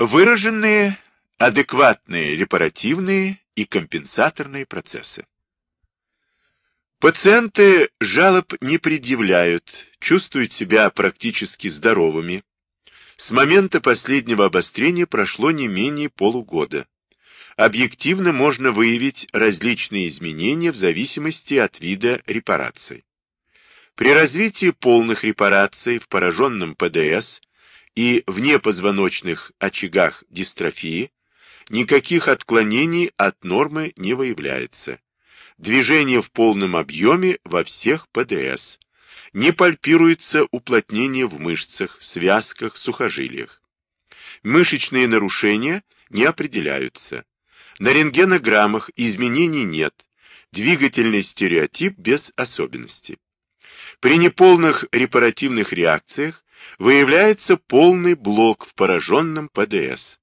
Выраженные адекватные репаративные и компенсаторные процессы. Пациенты жалоб не предъявляют, чувствуют себя практически здоровыми. С момента последнего обострения прошло не менее полугода. Объективно можно выявить различные изменения в зависимости от вида репараций. При развитии полных репараций в пораженном ПДС и внепозвоночных очагах дистрофии никаких отклонений от нормы не выявляется. Движение в полном объеме во всех ПДС. Не пальпируется уплотнение в мышцах, связках, сухожилиях. Мышечные нарушения не определяются. На рентгенограммах изменений нет. Двигательный стереотип без особенностей. При неполных репаративных реакциях выявляется полный блок в пораженном ПДС.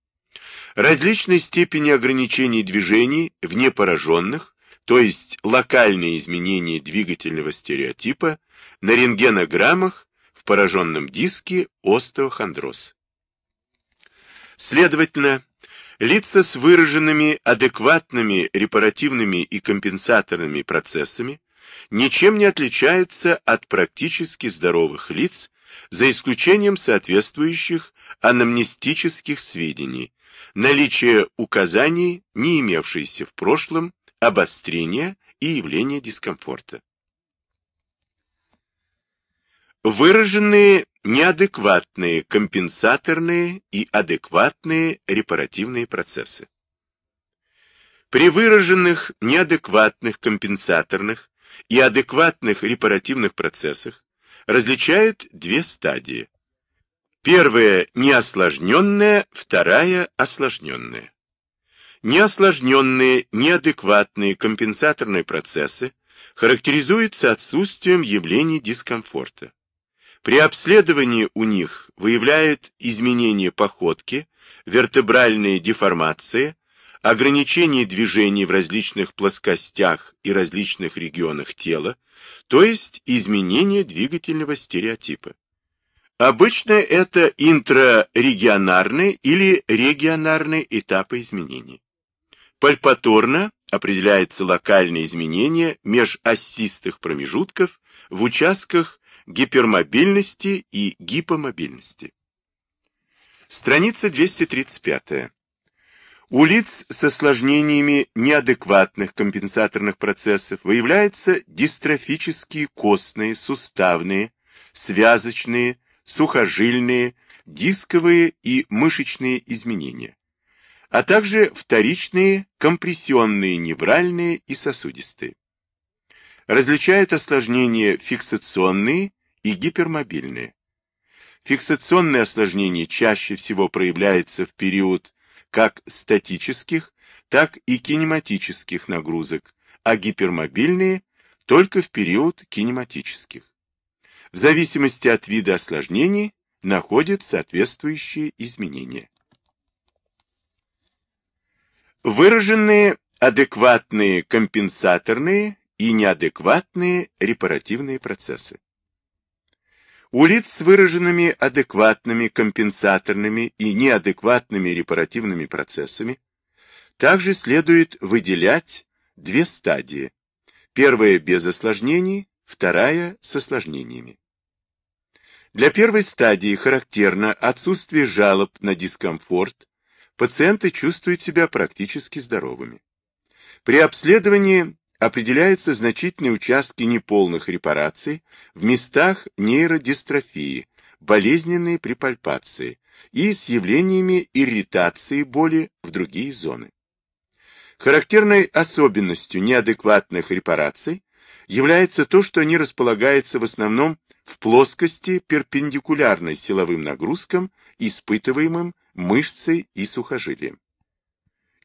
Различной степени ограничений движений в непораженных, то есть локальные изменения двигательного стереотипа, на рентгенограммах в пораженном диске остеохондроз. Следовательно, лица с выраженными адекватными репаративными и компенсаторными процессами ничем не отличается от практически здоровых лиц, за исключением соответствующих анамнестических сведений, наличия указаний, не имевшейся в прошлом, обострения и явления дискомфорта. Выраженные неадекватные компенсаторные и адекватные репаративные процессы. При выраженных неадекватных компенсаторных и адекватных репаративных процессах различают две стадии. Первая неосложненная, вторая осложненная. Неосложненные, неадекватные компенсаторные процессы характеризуются отсутствием явлений дискомфорта. При обследовании у них выявляют изменения походки, вертебральные деформации, ограничение движений в различных плоскостях и различных регионах тела, то есть изменение двигательного стереотипа. Обычно это интрарегионарные или регионарные этапы изменений. Пальпаторно определяется локальное изменение межосистых промежутков в участках гипермобильности и гипомобильности. Страница 235. У лиц с осложнениями неадекватных компенсаторных процессов выявляются дистрофические костные, суставные, связочные, сухожильные, дисковые и мышечные изменения, а также вторичные компрессионные невральные и сосудистые. Различают осложнения фиксационные и гипермобильные. Фиксационные осложнения чаще всего проявляются в период как статических, так и кинематических нагрузок, а гипермобильные только в период кинематических. В зависимости от вида осложнений находят соответствующие изменения. Выраженные адекватные компенсаторные и неадекватные репаративные процессы. У лиц с выраженными адекватными компенсаторными и неадекватными репаративными процессами также следует выделять две стадии. Первая без осложнений, вторая с осложнениями. Для первой стадии характерно отсутствие жалоб на дискомфорт, пациенты чувствуют себя практически здоровыми. При обследовании определяются значительные участки неполных репараций в местах нейродистрофии, болезненные при пальпации и с явлениями ирритации боли в другие зоны. Характерной особенностью неадекватных репараций является то, что они располагаются в основном в плоскости перпендикулярной силовым нагрузкам, испытываемым мышцей и сухожилием.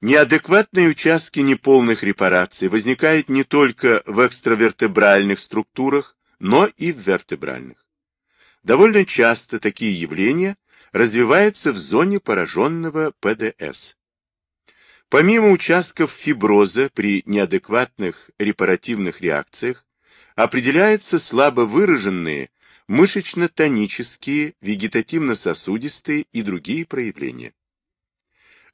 Неадекватные участки неполных репараций возникают не только в экстравертебральных структурах, но и в вертебральных. Довольно часто такие явления развиваются в зоне пораженного ПДС. Помимо участков фиброза при неадекватных репаративных реакциях, определяются слабо выраженные мышечно-тонические, вегетативно-сосудистые и другие проявления.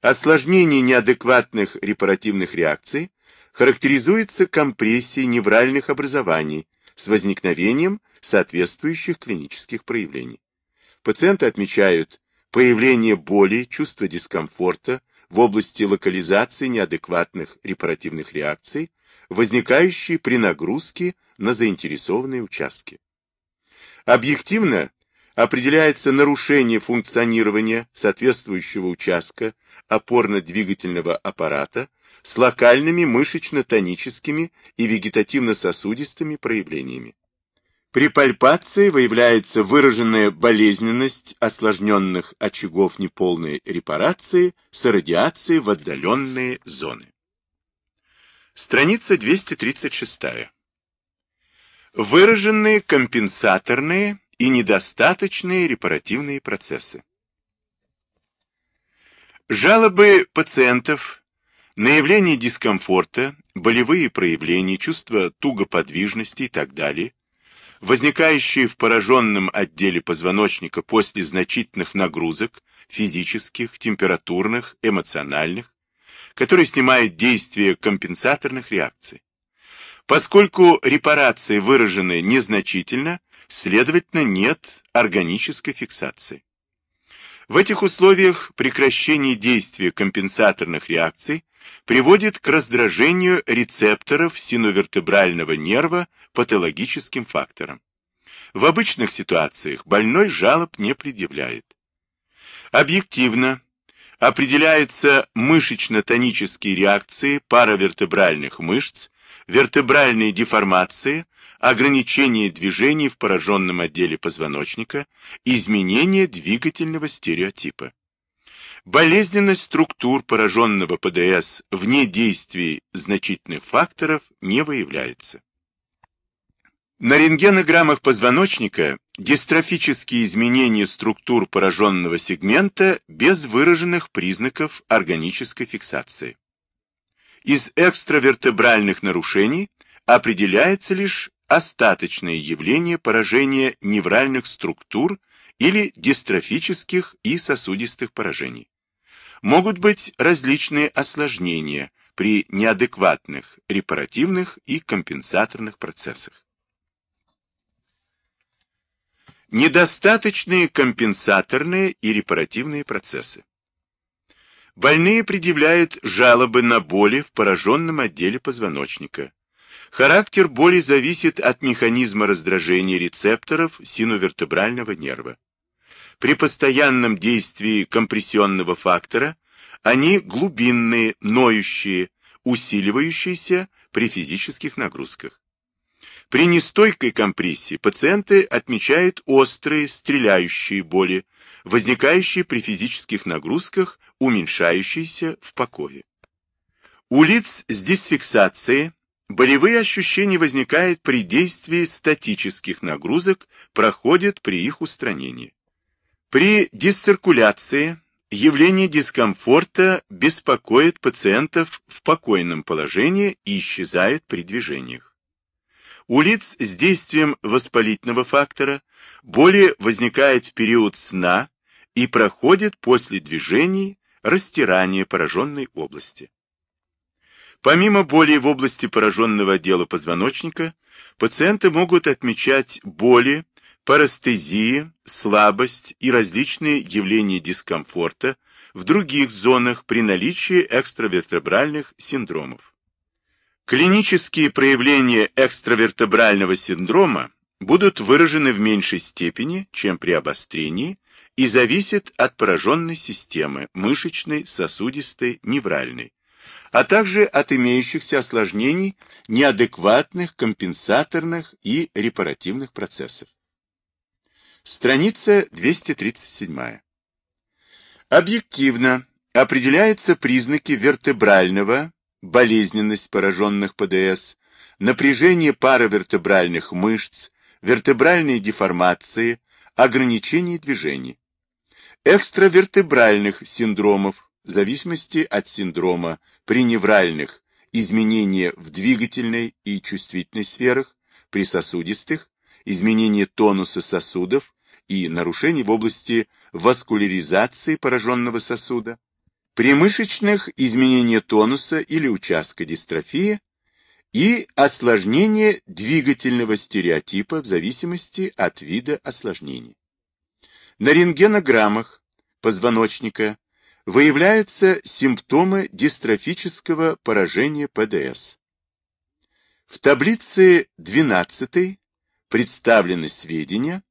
Осложнение неадекватных репаративных реакций характеризуется компрессией невральных образований с возникновением соответствующих клинических проявлений. Пациенты отмечают появление боли, чувство дискомфорта в области локализации неадекватных репаративных реакций, возникающие при нагрузке на заинтересованные участки. Объективно определяется нарушение функционирования соответствующего участка опорно-двигательного аппарата с локальными мышечно-тоническими и вегетативно-сосудистыми проявлениями. При пальпации выявляется выраженная болезненность осложненных очагов неполной репарации с радиацией в отдаленные зоны. Страница 236. Выраженные компенсаторные и недостаточные репаративные процессы. Жалобы пациентов на явление дискомфорта, болевые проявления, чувство тугоподвижности и так далее, возникающие в пораженном отделе позвоночника после значительных нагрузок, физических, температурных, эмоциональных, которые снимают действие компенсаторных реакций. Поскольку репарации выражены незначительно, следовательно, нет органической фиксации. В этих условиях прекращение действия компенсаторных реакций приводит к раздражению рецепторов синовертебрального нерва патологическим фактором. В обычных ситуациях больной жалоб не предъявляет. Объективно определяются мышечно-тонические реакции паравертебральных мышц, вертебральные деформации, ограничение движений в пораженном отделе позвоночника, изменение двигательного стереотипа. Болезненность структур пораженного ПДС вне действий значительных факторов не выявляется. На рентгенограммах позвоночника дистрофические изменения структур пораженного сегмента без выраженных признаков органической фиксации. Из экстравертебральных нарушений определяется лишь остаточное явление поражения невральных структур или дистрофических и сосудистых поражений. Могут быть различные осложнения при неадекватных репаративных и компенсаторных процессах. Недостаточные компенсаторные и репаративные процессы. Больные предъявляют жалобы на боли в пораженном отделе позвоночника. Характер боли зависит от механизма раздражения рецепторов синовертебрального нерва. При постоянном действии компрессионного фактора они глубинные, ноющие, усиливающиеся при физических нагрузках. При нестойкой компрессии пациенты отмечают острые стреляющие боли, возникающие при физических нагрузках, уменьшающиеся в покое. У лиц с дисфиксацией болевые ощущения возникают при действии статических нагрузок, проходят при их устранении. При дисциркуляции явление дискомфорта беспокоит пациентов в покойном положении и исчезает при движениях. У лиц с действием воспалительного фактора боли возникает в период сна и проходит после движений растирания пораженной области. Помимо боли в области пораженного отдела позвоночника, пациенты могут отмечать боли, парестезии, слабость и различные явления дискомфорта в других зонах при наличии экстравертебральных синдромов. Клинические проявления экстравертебрального синдрома будут выражены в меньшей степени, чем при обострении, и зависят от пораженной системы мышечной, сосудистой, невральной, а также от имеющихся осложнений неадекватных компенсаторных и репаративных процессов. Страница 237. Объективно определяются признаки вертебрального, болезненность пораженных ПДС, напряжение паравертебральных мышц, вертебральные деформации, ограничение движений. Экстравертебральных синдромов, в зависимости от синдрома при невральных, изменения в двигательной и чувствительной сферах, при сосудистых, изменение тонуса сосудов и нарушений в области васкуляризации пораженного сосуда, При мышечных изменение тонуса или участка дистрофии и осложнение двигательного стереотипа в зависимости от вида осложнений. На рентгенограммах позвоночника выявляются симптомы дистрофического поражения ПДС. В таблице 12 представлены сведения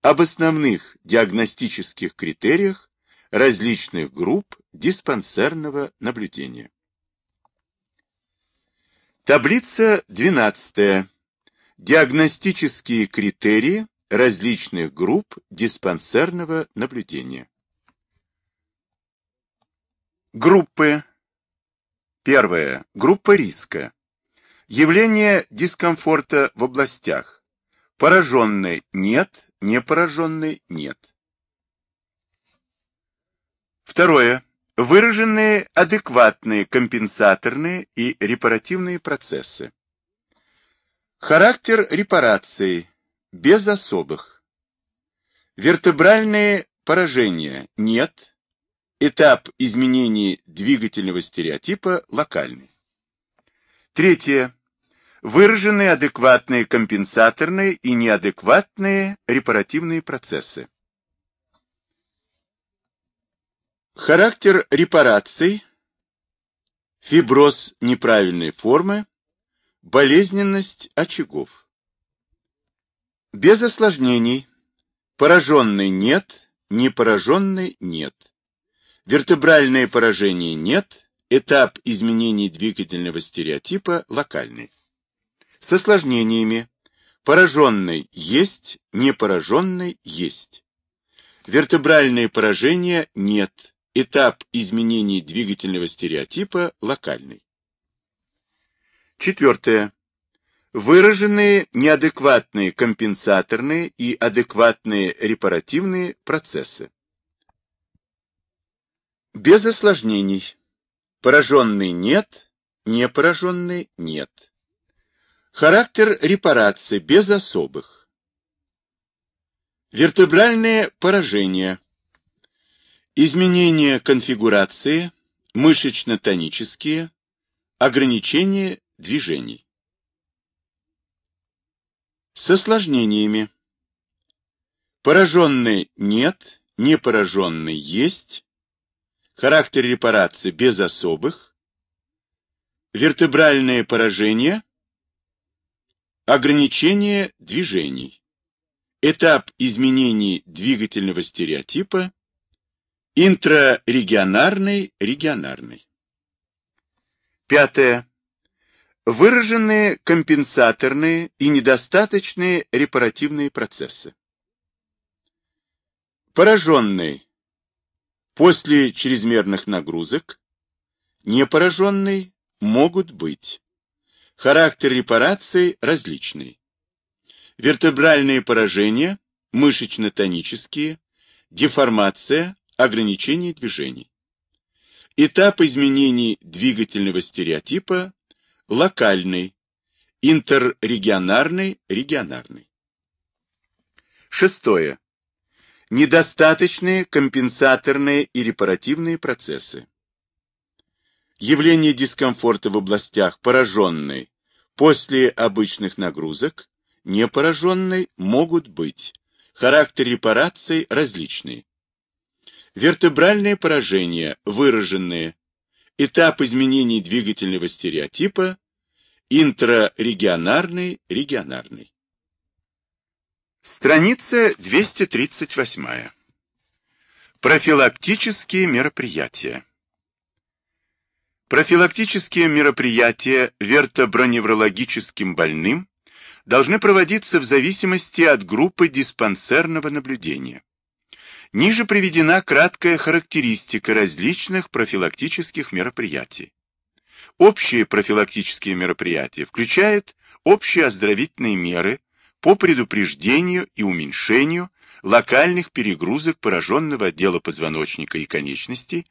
об основных диагностических критериях различных групп диспансерного наблюдения. Таблица 12. Диагностические критерии различных групп диспансерного наблюдения. Группы. Первая. Группа риска. Явление дискомфорта в областях. Пораженный – нет, не пораженный – нет. Второе. Выраженные адекватные компенсаторные и репаративные процессы. Характер репарации без особых. Вертебральные поражения нет. Этап изменений двигательного стереотипа локальный. Третье. Выраженные адекватные компенсаторные и неадекватные репаративные процессы. Характер репараций, фиброз неправильной формы, болезненность очагов. Без осложнений. Пораженный нет, не пораженный нет. Вертебральное поражение нет, этап изменений двигательного стереотипа локальный. С осложнениями. Пораженный есть, не пораженный есть. Вертебральные поражения нет, Этап изменений двигательного стереотипа локальный. Четвертое. Выраженные неадекватные компенсаторные и адекватные репаративные процессы. Без осложнений. Пораженный нет, не пораженный нет. Характер репарации без особых. Вертебральные поражения Изменения конфигурации, мышечно-тонические, ограничения движений. С осложнениями. Пораженный нет, не пораженный есть, характер репарации без особых, вертебральное поражение, ограничение движений, этап изменений двигательного стереотипа, Интрарегионарный, регионарный. Пятое. Выраженные компенсаторные и недостаточные репаративные процессы. Пораженный после чрезмерных нагрузок, не пораженный могут быть. Характер репарации различный. Вертебральные поражения, мышечно-тонические, деформация, ограничение движений. Этап изменений двигательного стереотипа локальный, интеррегионарный, регионарный. Шестое. Недостаточные компенсаторные и репаративные процессы. Явление дискомфорта в областях пораженной после обычных нагрузок, не пораженной могут быть. Характер репараций различный. Вертебральные поражения выраженные. Этап изменений двигательного стереотипа интрарегионарный, регионарный. Страница 238. Профилактические мероприятия. Профилактические мероприятия вертоброневрологическим больным должны проводиться в зависимости от группы диспансерного наблюдения. Ниже приведена краткая характеристика различных профилактических мероприятий. Общие профилактические мероприятия включают общие оздоровительные меры по предупреждению и уменьшению локальных перегрузок пораженного отдела позвоночника и конечностей,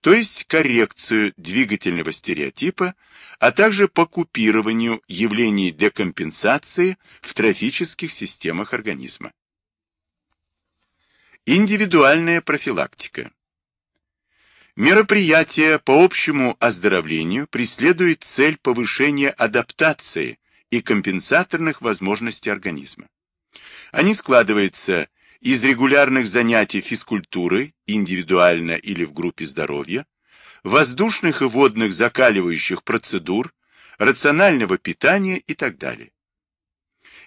то есть коррекцию двигательного стереотипа, а также по купированию явлений декомпенсации в трофических системах организма. Индивидуальная профилактика. Мероприятие по общему оздоровлению преследует цель повышения адаптации и компенсаторных возможностей организма. Они складываются из регулярных занятий физкультурой, индивидуально или в группе здоровья, воздушных и водных закаливающих процедур, рационального питания и так далее.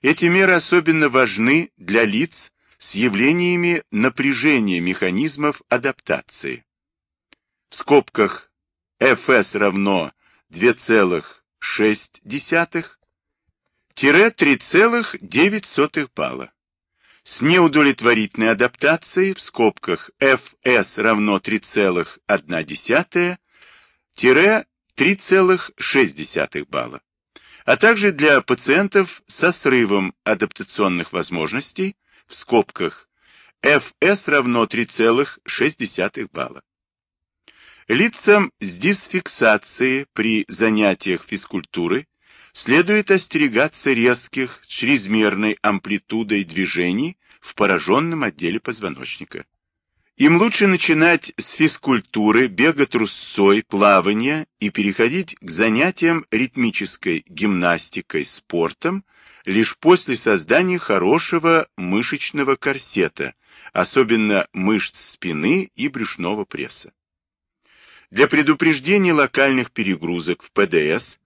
Эти меры особенно важны для лиц с явлениями напряжения механизмов адаптации. В скобках fs равно 2,6-3,9 балла. С неудовлетворительной адаптацией в скобках fs равно 3,1-3,6 балла а также для пациентов со срывом адаптационных возможностей в скобках FS равно 3,6 балла. Лицам с дисфиксацией при занятиях физкультуры следует остерегаться резких, чрезмерной амплитудой движений в пораженном отделе позвоночника. Им лучше начинать с физкультуры, бега трусцой, плавания и переходить к занятиям ритмической гимнастикой, спортом лишь после создания хорошего мышечного корсета, особенно мышц спины и брюшного пресса. Для предупреждения локальных перегрузок в ПДС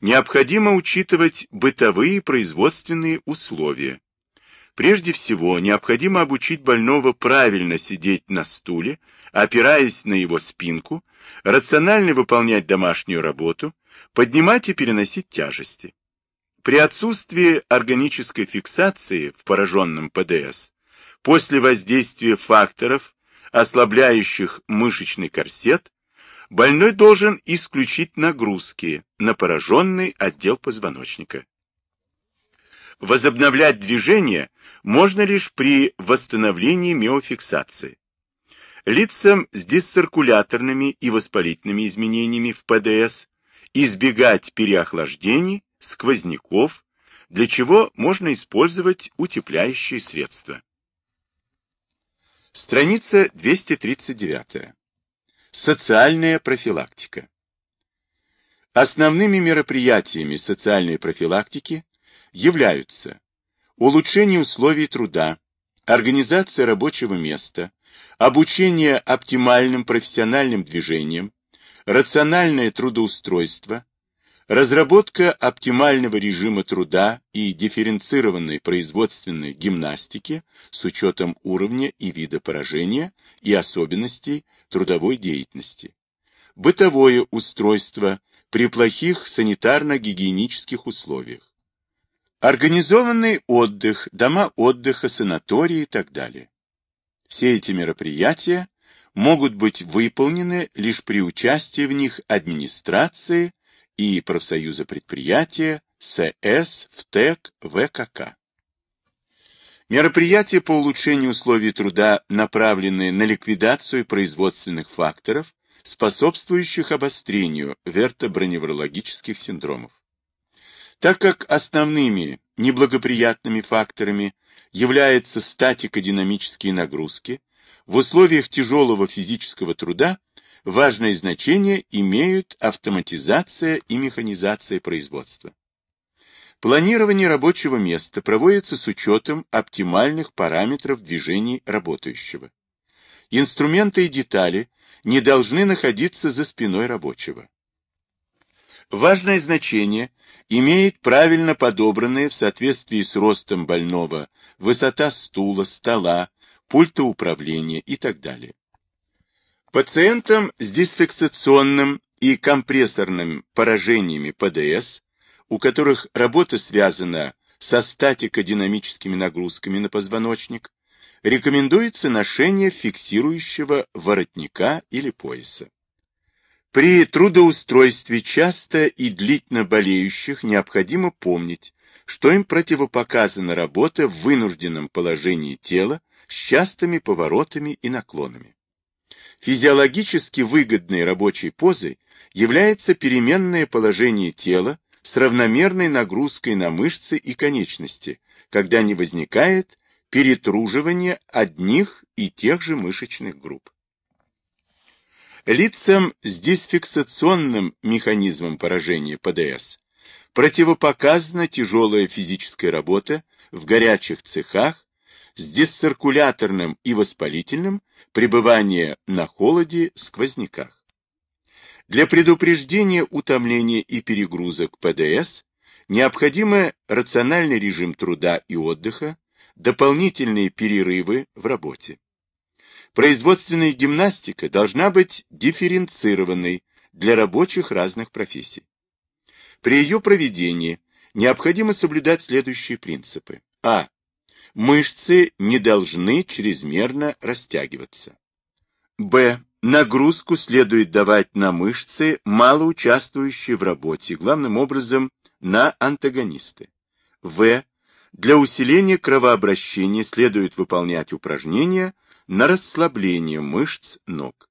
необходимо учитывать бытовые производственные условия, Прежде всего, необходимо обучить больного правильно сидеть на стуле, опираясь на его спинку, рационально выполнять домашнюю работу, поднимать и переносить тяжести. При отсутствии органической фиксации в пораженном ПДС, после воздействия факторов, ослабляющих мышечный корсет, больной должен исключить нагрузки на пораженный отдел позвоночника. Возобновлять движение можно лишь при восстановлении миофиксации. Лицам с дисциркуляторными и воспалительными изменениями в ПДС избегать переохлаждений, сквозняков, для чего можно использовать утепляющие средства. Страница 239. Социальная профилактика. Основными мероприятиями социальной профилактики являются улучшение условий труда, организация рабочего места, обучение оптимальным профессиональным движениям, рациональное трудоустройство, разработка оптимального режима труда и дифференцированной производственной гимнастики с учетом уровня и вида поражения и особенностей трудовой деятельности, бытовое устройство при плохих санитарно-гигиенических условиях, Организованный отдых, дома отдыха, санатории и так далее. Все эти мероприятия могут быть выполнены лишь при участии в них администрации и профсоюза предприятия, СС, ВТЭК, ВКК. Мероприятия по улучшению условий труда, направленные на ликвидацию производственных факторов, способствующих обострению вертоброневрологических синдромов. Так как основными неблагоприятными факторами являются статико-динамические нагрузки, в условиях тяжелого физического труда важное значение имеют автоматизация и механизация производства. Планирование рабочего места проводится с учетом оптимальных параметров движений работающего. Инструменты и детали не должны находиться за спиной рабочего. Важное значение имеет правильно подобранная в соответствии с ростом больного высота стула, стола, пульта управления и так далее. Пациентам с дисфиксационным и компрессорным поражениями ПДС, у которых работа связана со статико-динамическими нагрузками на позвоночник, рекомендуется ношение фиксирующего воротника или пояса. При трудоустройстве часто и длительно болеющих необходимо помнить, что им противопоказана работа в вынужденном положении тела с частыми поворотами и наклонами. Физиологически выгодной рабочей позой является переменное положение тела с равномерной нагрузкой на мышцы и конечности, когда не возникает перетруживание одних и тех же мышечных групп. Лицам с дисфиксационным механизмом поражения ПДС противопоказана тяжелая физическая работа в горячих цехах с дисциркуляторным и воспалительным пребывание на холоде, сквозняках. Для предупреждения утомления и перегрузок ПДС необходимы рациональный режим труда и отдыха, дополнительные перерывы в работе. Производственная гимнастика должна быть дифференцированной для рабочих разных профессий. При ее проведении необходимо соблюдать следующие принципы. А. Мышцы не должны чрезмерно растягиваться. Б. Нагрузку следует давать на мышцы, мало участвующие в работе, главным образом на антагонисты. В. Для усиления кровообращения следует выполнять упражнения на расслабление мышц ног.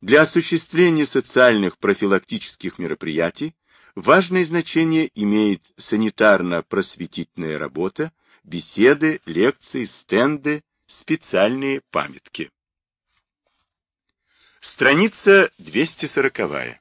Для осуществления социальных профилактических мероприятий важное значение имеет санитарно-просветительная работа, беседы, лекции, стенды, специальные памятки. Страница 240.